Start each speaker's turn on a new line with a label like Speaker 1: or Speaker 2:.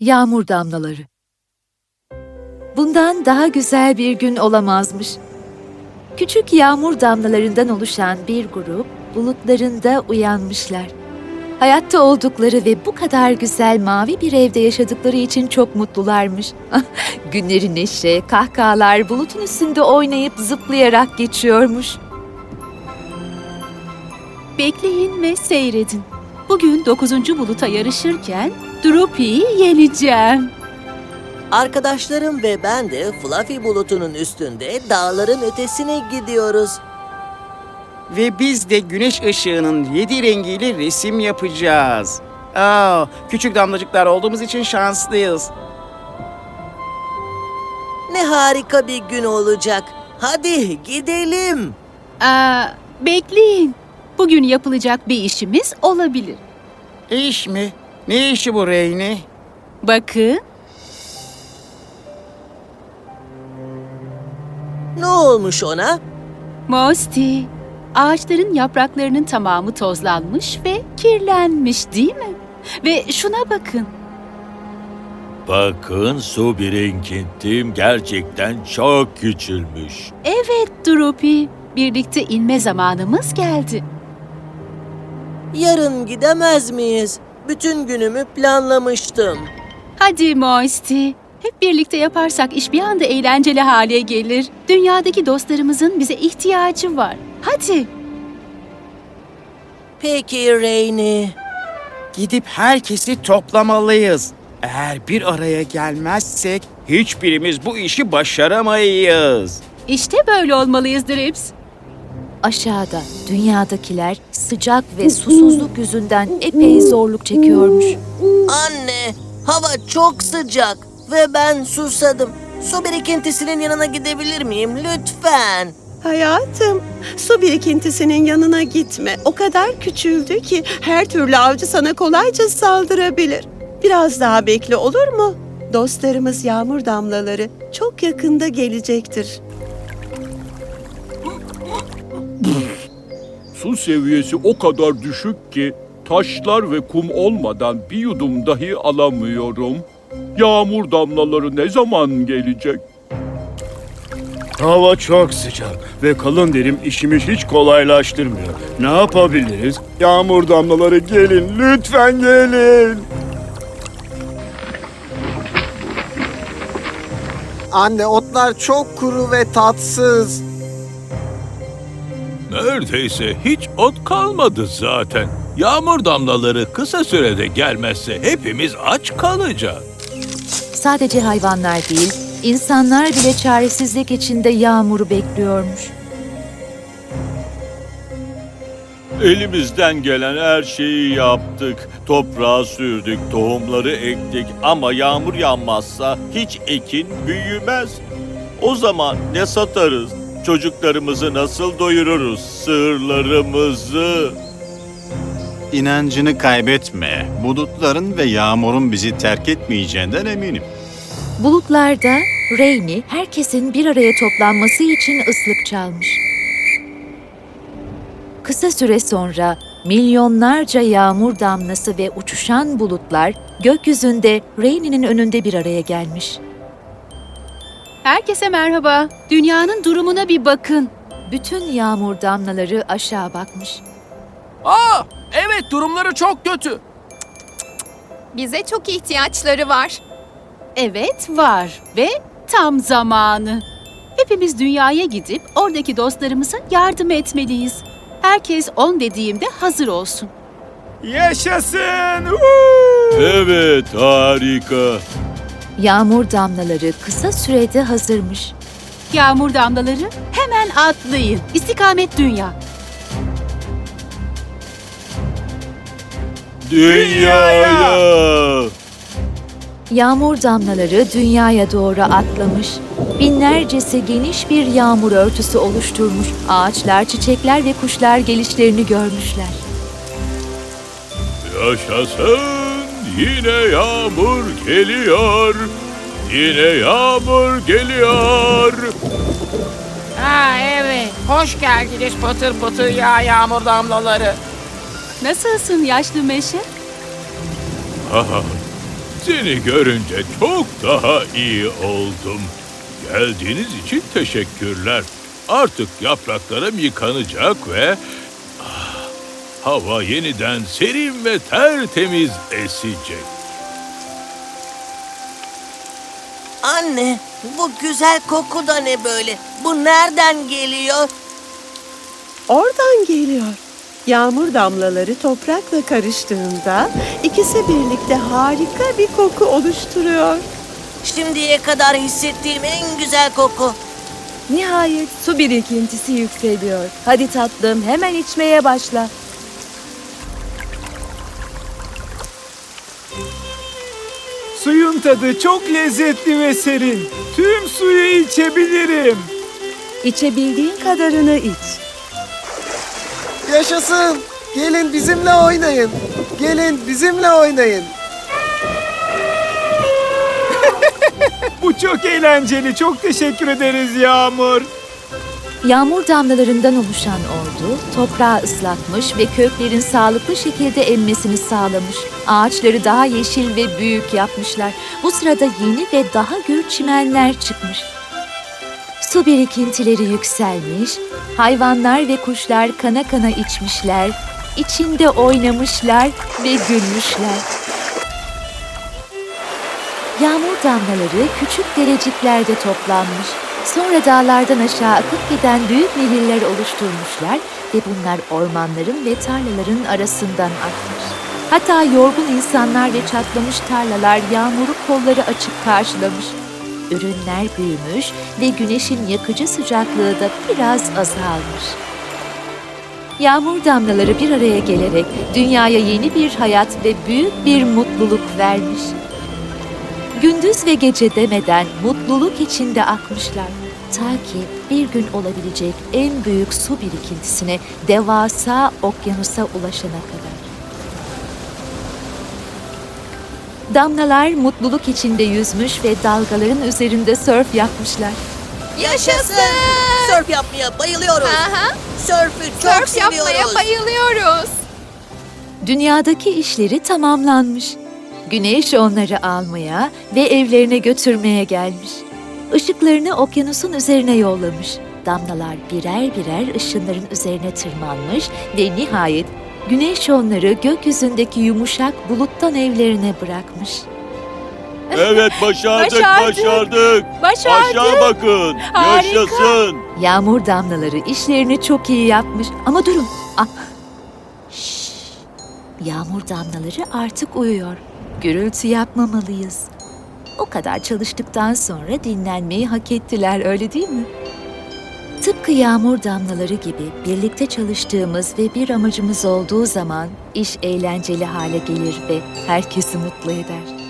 Speaker 1: Yağmur damlaları. Bundan daha güzel bir gün olamazmış. Küçük yağmur damlalarından oluşan bir grup bulutlarında uyanmışlar. Hayatta oldukları ve bu kadar güzel mavi bir evde yaşadıkları için çok mutlularmış. Günleri neşe, kahkahalar bulutun üstünde oynayıp zıplayarak geçiyormuş.
Speaker 2: Bekleyin ve seyredin. Bugün 9. buluta yarışırken Droopy'yi yeneceğim.
Speaker 3: Arkadaşlarım ve ben de Fluffy bulutunun üstünde dağların ötesine gidiyoruz.
Speaker 4: Ve biz de güneş ışığının yedi rengiyle resim yapacağız. Aa, küçük damlacıklar olduğumuz için şanslıyız.
Speaker 3: Ne harika bir gün olacak. Hadi gidelim.
Speaker 2: Aa, bekleyin. Bugün yapılacak bir işimiz olabilir.
Speaker 4: İş mi? Ne işi bu Reyni?
Speaker 2: Bakın,
Speaker 3: Ne olmuş ona?
Speaker 2: Mosti. Ağaçların yapraklarının tamamı tozlanmış ve kirlenmiş değil mi? Ve şuna bakın.
Speaker 5: Bakın su birikintim gerçekten çok küçülmüş.
Speaker 2: Evet Droopy, birlikte inme zamanımız geldi.
Speaker 3: Yarın gidemez miyiz? Bütün günümü planlamıştım.
Speaker 2: Hadi Mosti. Hep birlikte yaparsak iş bir anda eğlenceli hale gelir. Dünyadaki dostlarımızın bize ihtiyacı var. Hadi.
Speaker 3: Peki Reyni.
Speaker 4: Gidip herkesi toplamalıyız. Eğer bir araya gelmezsek hiçbirimiz bu işi başaramayız.
Speaker 2: İşte böyle olmalıyız Drips.
Speaker 1: Aşağıda dünyadakiler sıcak ve susuzluk yüzünden epey zorluk çekiyormuş.
Speaker 3: Anne, hava çok sıcak ve ben susadım. Su birikintisinin yanına gidebilir miyim lütfen?
Speaker 6: Hayatım, su birikintisinin yanına gitme. O kadar küçüldü ki her türlü avcı sana kolayca saldırabilir. Biraz daha bekle olur mu? Dostlarımız yağmur damlaları çok yakında gelecektir.
Speaker 7: Su seviyesi o kadar düşük ki taşlar ve kum olmadan bir yudum dahi alamıyorum. Yağmur damlaları ne zaman gelecek?
Speaker 8: Hava çok sıcak ve kalın derim işimi hiç kolaylaştırmıyor. Ne yapabiliriz? Yağmur damlaları gelin, lütfen gelin.
Speaker 9: Anne otlar çok kuru ve tatsız.
Speaker 5: Neredeyse hiç ot kalmadı zaten. Yağmur damlaları kısa sürede gelmezse hepimiz aç kalacağız.
Speaker 1: Sadece hayvanlar değil, insanlar bile çaresizlik içinde yağmuru bekliyormuş.
Speaker 5: Elimizden gelen her şeyi yaptık. Toprağa sürdük, tohumları ektik ama yağmur yağmazsa hiç ekin büyümez. O zaman ne satarız? Çocuklarımızı nasıl doyururuz? Sığırlarımızı.
Speaker 10: İnancını kaybetme. Bulutların ve yağmurun bizi terk etmeyeceğinden eminim.
Speaker 1: Bulutlarda Reyni herkesin bir araya toplanması için ıslık çalmış. Kısa süre sonra milyonlarca yağmur damlası ve uçuşan bulutlar gökyüzünde Reyni'nin önünde bir araya gelmiş.
Speaker 2: Herkese merhaba. Dünyanın durumuna bir bakın.
Speaker 1: Bütün yağmur damlaları aşağı bakmış.
Speaker 4: Aa, evet durumları çok kötü.
Speaker 11: Bize çok ihtiyaçları var.
Speaker 2: Evet var ve tam zamanı. Hepimiz dünyaya gidip oradaki dostlarımıza yardım etmeliyiz. Herkes on dediğimde hazır olsun.
Speaker 8: Yaşasın!
Speaker 5: Evet, harika.
Speaker 1: Yağmur damlaları kısa sürede hazırmış.
Speaker 2: Yağmur damlaları hemen atlayın. İstikamet dünya.
Speaker 5: Dünyaya.
Speaker 1: Yağmur damlaları dünyaya doğru atlamış. Binlercesi geniş bir yağmur örtüsü oluşturmuş. Ağaçlar, çiçekler ve kuşlar gelişlerini görmüşler.
Speaker 5: Yaşasın yine yağmur geliyor. Yine yağmur geliyor.
Speaker 2: Ha evet.
Speaker 4: Hoş geldiniz pıtır pıtır ya yağmur damlaları.
Speaker 2: Nasılsın yaşlı meşe?
Speaker 7: Aha, seni görünce çok daha iyi oldum. Geldiğiniz için teşekkürler. Artık yapraklarım yıkanacak ve hava yeniden serin ve tertemiz esecek.
Speaker 3: Anne, bu güzel koku da ne böyle? Bu nereden geliyor?
Speaker 6: Oradan geliyor. Yağmur damlaları toprakla karıştığında ikisi birlikte harika bir koku oluşturuyor.
Speaker 3: Şimdiye kadar hissettiğim en güzel koku.
Speaker 12: Nihayet su birikintisi yükseliyor. Hadi tatlım hemen içmeye başla.
Speaker 13: Suyun tadı çok lezzetli ve serin. Tüm suyu içebilirim.
Speaker 12: İçebildiğin kadarını iç.
Speaker 9: Yaşasın. Gelin bizimle oynayın. Gelin bizimle oynayın.
Speaker 13: Bu çok eğlenceli. Çok teşekkür ederiz Yağmur.
Speaker 1: Yağmur damlalarından oluşan ordu toprağı ıslatmış ve köklerin sağlıklı şekilde emmesini sağlamış. Ağaçları daha yeşil ve büyük yapmışlar. Bu sırada yeni ve daha gür çimenler çıkmış. Su birikintileri yükselmiş, hayvanlar ve kuşlar kana kana içmişler, içinde oynamışlar ve gülmüşler. Yağmur damlaları küçük dereciklerde toplanmış. Sonra dağlardan aşağı akıp giden büyük nehirler oluşturmuşlar ve bunlar ormanların ve tarlaların arasından akmış. Hatta yorgun insanlar ve çatlamış tarlalar yağmuru kolları açık karşılamış. Ürünler büyümüş ve güneşin yakıcı sıcaklığı da biraz azalmış. Yağmur damlaları bir araya gelerek dünyaya yeni bir hayat ve büyük bir mutluluk vermiş. Gündüz ve gece demeden mutluluk içinde akmışlar. Ta ki bir gün olabilecek en büyük su birikintisine devasa okyanusa ulaşana kadar. Damlalar mutluluk içinde yüzmüş ve dalgaların üzerinde sörf yapmışlar.
Speaker 3: Yaşasın! Sörf yapmaya bayılıyoruz.
Speaker 11: Aha,
Speaker 3: Sörfü çok
Speaker 11: surf yapmaya
Speaker 3: seviyoruz.
Speaker 11: bayılıyoruz.
Speaker 1: Dünyadaki işleri tamamlanmış. Güneş onları almaya ve evlerine götürmeye gelmiş. Işıklarını okyanusun üzerine yollamış. Damlalar birer birer ışınların üzerine tırmanmış ve nihayet güneş onları gökyüzündeki yumuşak buluttan evlerine bırakmış.
Speaker 5: Evet başardık
Speaker 2: Başardık.
Speaker 5: başardık.
Speaker 2: Başardık.
Speaker 5: Bakın.
Speaker 2: Harika.
Speaker 5: Yaşasın.
Speaker 1: Yağmur damlaları işlerini çok iyi yapmış. Ama durun. Ah. Şşş. Yağmur damlaları artık uyuyor. Gürültü yapmamalıyız. O kadar çalıştıktan sonra dinlenmeyi hak ettiler öyle değil mi? Tıpkı yağmur damlaları gibi birlikte çalıştığımız ve bir amacımız olduğu zaman iş eğlenceli hale gelir ve herkesi mutlu eder.